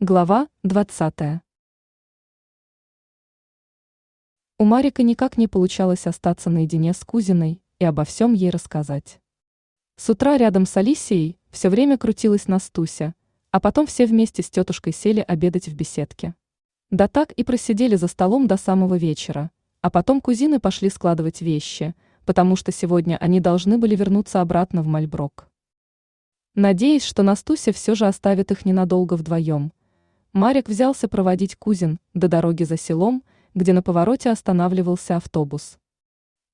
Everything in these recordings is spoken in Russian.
Глава 20. У Марика никак не получалось остаться наедине с кузиной и обо всем ей рассказать. С утра рядом с Алисией все время крутилась Настуся, а потом все вместе с тетушкой сели обедать в беседке. Да так и просидели за столом до самого вечера, а потом кузины пошли складывать вещи, потому что сегодня они должны были вернуться обратно в Мальброк. Надеясь, что Настуся все же оставит их ненадолго вдвоем – Марик взялся проводить кузин до дороги за селом, где на повороте останавливался автобус.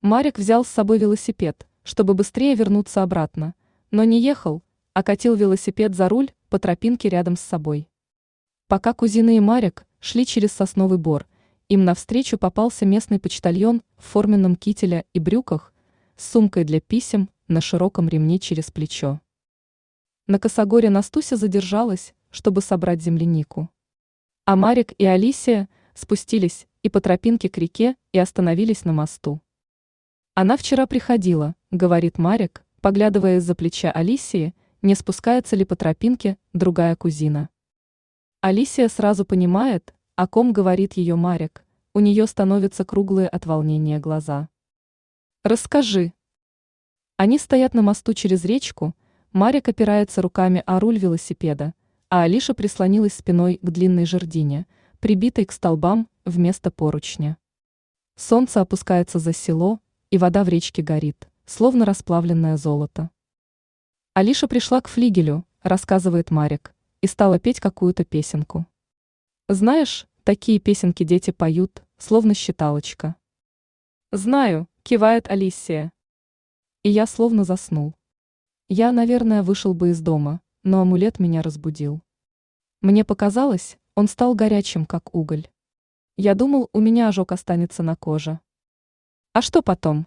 Марик взял с собой велосипед, чтобы быстрее вернуться обратно, но не ехал, а катил велосипед за руль по тропинке рядом с собой. Пока кузина и Марик шли через сосновый бор, им навстречу попался местный почтальон в форменном кителе и брюках с сумкой для писем на широком ремне через плечо. На косогоре Настуся задержалась, чтобы собрать землянику. А Марик и Алисия спустились и по тропинке к реке и остановились на мосту. Она вчера приходила, говорит Марик, поглядывая из-за плеча Алисии, не спускается ли по тропинке другая кузина. Алисия сразу понимает, о ком говорит ее Марик, у нее становятся круглые от волнения глаза. «Расскажи». Они стоят на мосту через речку, Марик опирается руками о руль велосипеда, а Алиша прислонилась спиной к длинной жердине, прибитой к столбам вместо поручня. Солнце опускается за село, и вода в речке горит, словно расплавленное золото. Алиша пришла к флигелю, рассказывает Марик, и стала петь какую-то песенку. Знаешь, такие песенки дети поют, словно считалочка. Знаю, кивает Алисия. И я словно заснул. Я, наверное, вышел бы из дома, но амулет меня разбудил. Мне показалось, он стал горячим, как уголь. Я думал, у меня ожог останется на коже. А что потом?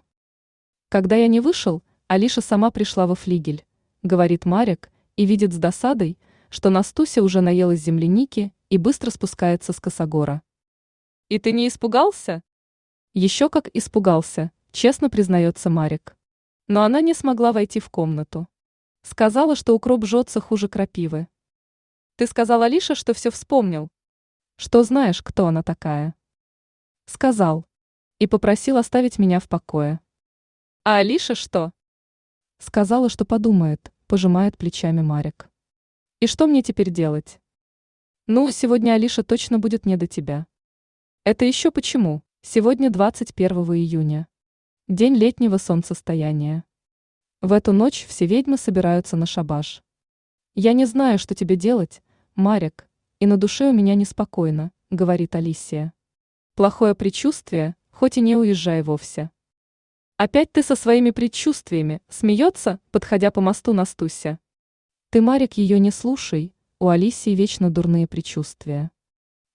Когда я не вышел, Алиша сама пришла во флигель, говорит Марик, и видит с досадой, что Настуся уже наелась земляники и быстро спускается с косогора. И ты не испугался? Еще как испугался, честно признается Марик. Но она не смогла войти в комнату. Сказала, что укроп жжется хуже крапивы. Ты сказал Алише, что все вспомнил. Что знаешь, кто она такая? Сказал. И попросил оставить меня в покое. А Алиша что? Сказала, что подумает, пожимает плечами Марик. И что мне теперь делать? Ну, сегодня Алиша точно будет не до тебя. Это еще почему? Сегодня 21 июня. День летнего солнцестояния. В эту ночь все ведьмы собираются на шабаш. Я не знаю, что тебе делать, Марик, и на душе у меня неспокойно, говорит Алисия. Плохое предчувствие, хоть и не уезжай вовсе. Опять ты со своими предчувствиями, смеется, подходя по мосту Настуся. Ты, Марик, ее не слушай, у Алисии вечно дурные предчувствия.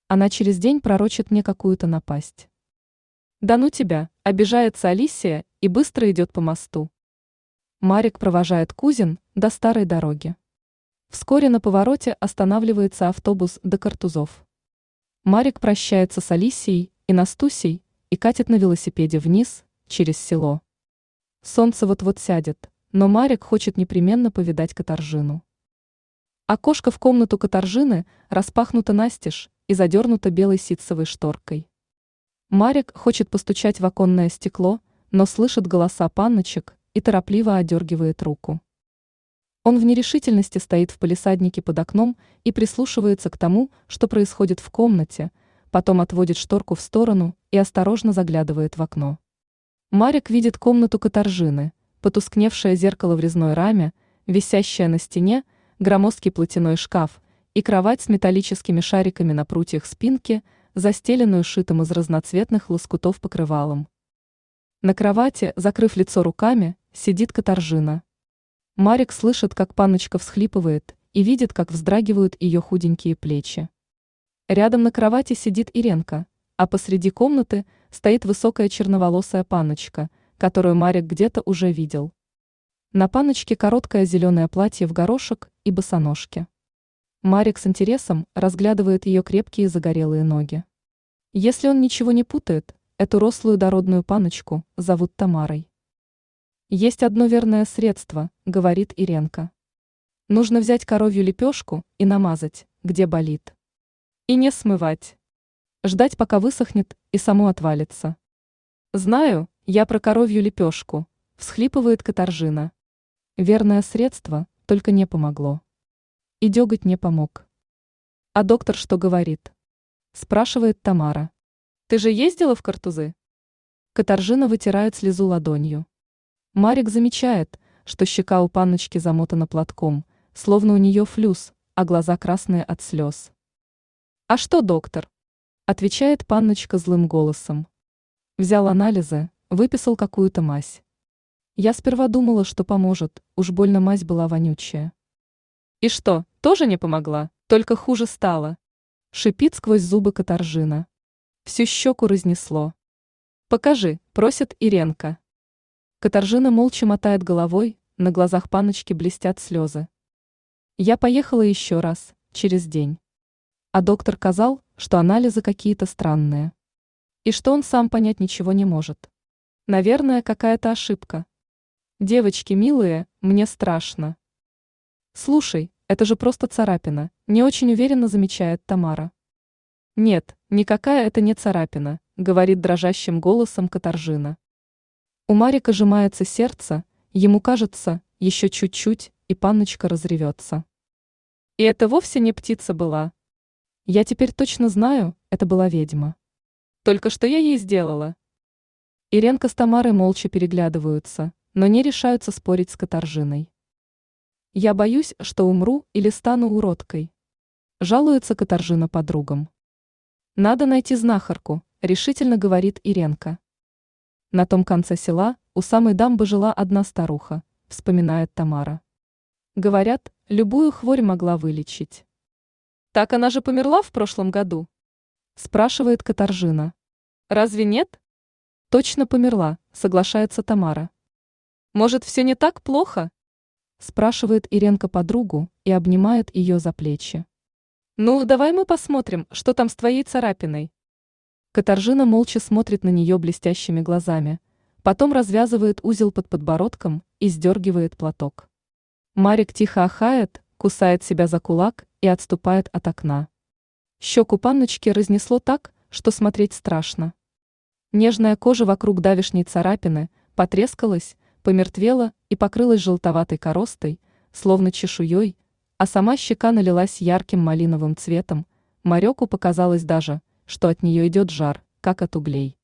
Она через день пророчит мне какую-то напасть. Да ну тебя, обижается Алисия и быстро идет по мосту. Марик провожает кузин до старой дороги. Вскоре на повороте останавливается автобус до Картузов. Марик прощается с Алисией и Настусей и катит на велосипеде вниз, через село. Солнце вот-вот сядет, но Марик хочет непременно повидать Катаржину. Окошко в комнату Катаржины распахнуто настежь и задернуто белой ситцевой шторкой. Марик хочет постучать в оконное стекло, но слышит голоса панночек и торопливо одергивает руку. Он в нерешительности стоит в палисаднике под окном и прислушивается к тому, что происходит в комнате, потом отводит шторку в сторону и осторожно заглядывает в окно. Марик видит комнату Катаржины, потускневшее зеркало в резной раме, висящее на стене, громоздкий платяной шкаф и кровать с металлическими шариками на прутьях спинки, застеленную шитым из разноцветных лоскутов покрывалом. На кровати, закрыв лицо руками, сидит Катаржина. Марик слышит, как паночка всхлипывает, и видит, как вздрагивают ее худенькие плечи. Рядом на кровати сидит Иренка, а посреди комнаты стоит высокая черноволосая паночка, которую Марик где-то уже видел. На паночке короткое зеленое платье в горошек и босоножки. Марик с интересом разглядывает ее крепкие загорелые ноги. Если он ничего не путает, эту рослую дородную паночку зовут Тамарой. Есть одно верное средство, говорит Иренка. Нужно взять коровью лепешку и намазать, где болит. И не смывать. Ждать, пока высохнет и само отвалится. Знаю, я про коровью лепешку, всхлипывает Катаржина. Верное средство, только не помогло. И деготь не помог. А доктор что говорит? Спрашивает Тамара. Ты же ездила в Картузы? Катаржина вытирает слезу ладонью. Марик замечает, что щека у панночки замотана платком, словно у нее флюс, а глаза красные от слез. «А что, доктор?» – отвечает панночка злым голосом. Взял анализы, выписал какую-то мазь. Я сперва думала, что поможет, уж больно мазь была вонючая. «И что, тоже не помогла, только хуже стало?» – шипит сквозь зубы Катаржина. Всю щеку разнесло. «Покажи», – просит Иренка. Катаржина молча мотает головой, на глазах паночки блестят слезы. Я поехала еще раз, через день. А доктор сказал, что анализы какие-то странные. И что он сам понять ничего не может. Наверное, какая-то ошибка. Девочки милые, мне страшно. Слушай, это же просто царапина, не очень уверенно замечает Тамара. Нет, никакая это не царапина, говорит дрожащим голосом Катаржина. У Марика сжимается сердце, ему кажется, еще чуть-чуть, и панночка разревется. И это вовсе не птица была. Я теперь точно знаю, это была ведьма. Только что я ей сделала. Иренка с Тамарой молча переглядываются, но не решаются спорить с Катаржиной. Я боюсь, что умру или стану уродкой. Жалуется Катаржина подругам. Надо найти знахарку, решительно говорит Иренка. На том конце села у самой дамбы жила одна старуха, вспоминает Тамара. Говорят, любую хворь могла вылечить. Так она же померла в прошлом году? Спрашивает Катаржина. Разве нет? Точно померла, соглашается Тамара. Может, все не так плохо? Спрашивает Иренка подругу и обнимает ее за плечи. Ну, давай мы посмотрим, что там с твоей царапиной. Катаржина молча смотрит на нее блестящими глазами, потом развязывает узел под подбородком и сдергивает платок. Марик тихо ахает, кусает себя за кулак и отступает от окна. Щеку панночки разнесло так, что смотреть страшно. Нежная кожа вокруг давишней царапины потрескалась, помертвела и покрылась желтоватой коростой, словно чешуей, а сама щека налилась ярким малиновым цветом, Мареку показалось даже – что от нее идет жар, как от углей.